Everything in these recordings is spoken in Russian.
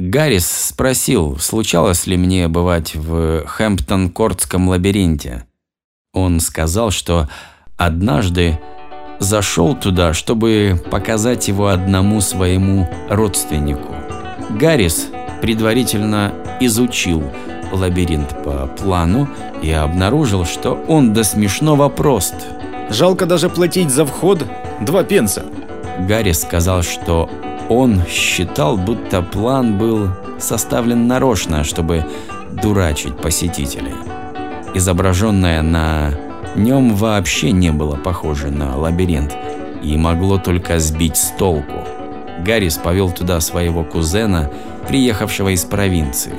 Гаррис спросил, случалось ли мне бывать в Хэмптон-Кортском лабиринте. Он сказал, что однажды зашел туда, чтобы показать его одному своему родственнику. Гаррис предварительно изучил лабиринт по плану и обнаружил, что он до смешного прост. Жалко даже платить за вход два пенса. Гаррис сказал, что он считал, будто план был составлен нарочно, чтобы дурачить посетителей. Изображенное на нем вообще не было похоже на лабиринт и могло только сбить с толку. Гаррис повел туда своего кузена, приехавшего из провинции.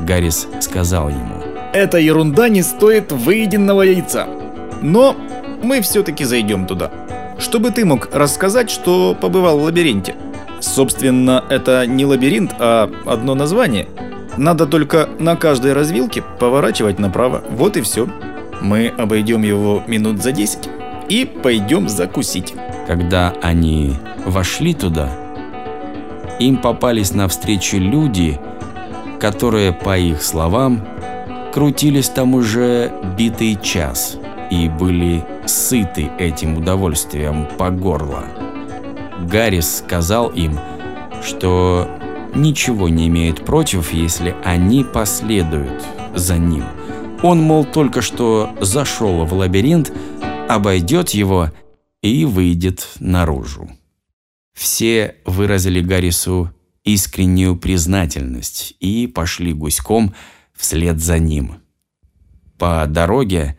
Гаррис сказал ему. Эта ерунда не стоит выеденного яйца. Но мы все-таки зайдем туда. Чтобы ты мог рассказать, что побывал в лабиринте. Собственно, это не лабиринт, а одно название. Надо только на каждой развилке поворачивать направо. Вот и все. Мы обойдем его минут за 10 и пойдем закусить. Когда они вошли туда, им попались навстречу люди, которые, по их словам, крутились там уже битый час и были сыты этим удовольствием по горло. Гаррис сказал им, что ничего не имеет против, если они последуют за ним. Он, мол, только что зашел в лабиринт, обойдет его и выйдет наружу. Все выразили Гаррису искреннюю признательность и пошли гуськом вслед за ним. По дороге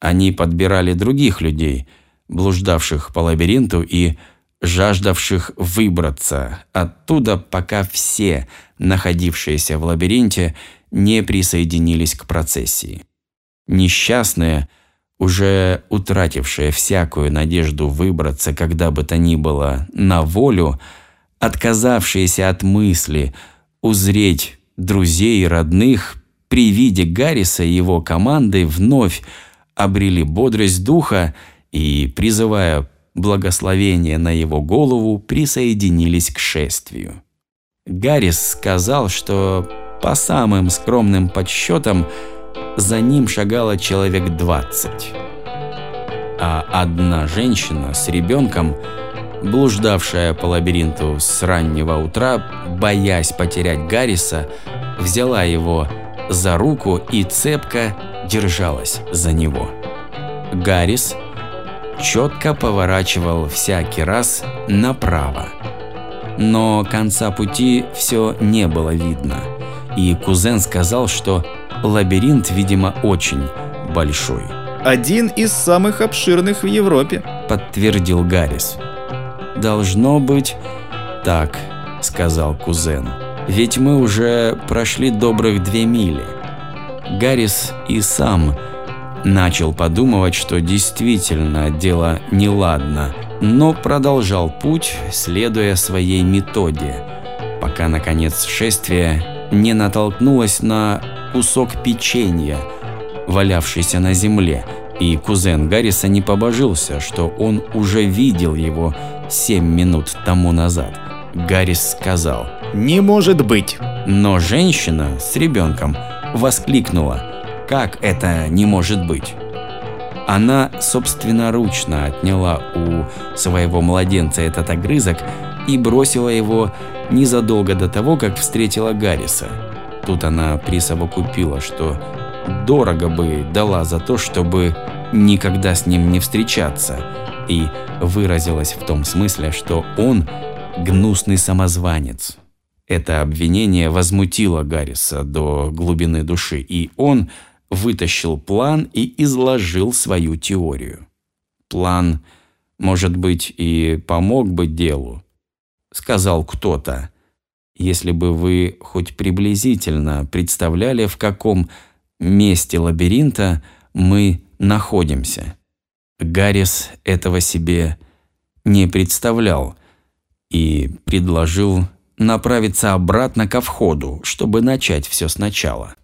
они подбирали других людей, блуждавших по лабиринту и жаждавших выбраться оттуда, пока все, находившиеся в лабиринте, не присоединились к процессии. Несчастные, уже утратившие всякую надежду выбраться когда бы то ни было на волю, отказавшиеся от мысли узреть друзей и родных, при виде Гарриса и его команды вновь обрели бодрость духа и, призывая благословение на его голову, присоединились к шествию. Гаррис сказал, что по самым скромным подсчетам за ним шагало человек 20. А одна женщина с ребенком, блуждавшая по лабиринту с раннего утра, боясь потерять Гарриса, взяла его за руку и цепко держалась за него. Гаррис четко поворачивал всякий раз направо. Но конца пути все не было видно, и кузен сказал, что лабиринт, видимо, очень большой. Один из самых обширных в Европе, подтвердил Гаррис. Должно быть так, сказал кузен. Ведь мы уже прошли добрых две мили. Гаррис и сам начал подумывать, что действительно дело неладно, но продолжал путь, следуя своей методе, пока, наконец, шествие не натолкнулось на кусок печенья, валявшийся на земле, и кузен Гарриса не побожился, что он уже видел его семь минут тому назад. Гаррис сказал «Не может быть!» Но женщина с ребенком воскликнула «Как это не может быть?» Она собственноручно отняла у своего младенца этот огрызок и бросила его незадолго до того, как встретила Гарриса. Тут она присовокупила, что дорого бы дала за то, чтобы никогда с ним не встречаться, и выразилась в том смысле, что он гнусный самозванец. Это обвинение возмутило Гарриса до глубины души, и он вытащил план и изложил свою теорию. План, может быть, и помог бы делу, сказал кто-то, если бы вы хоть приблизительно представляли, в каком месте лабиринта мы находимся. Гаррис этого себе не представлял и предложил направиться обратно ко входу, чтобы начать все сначала.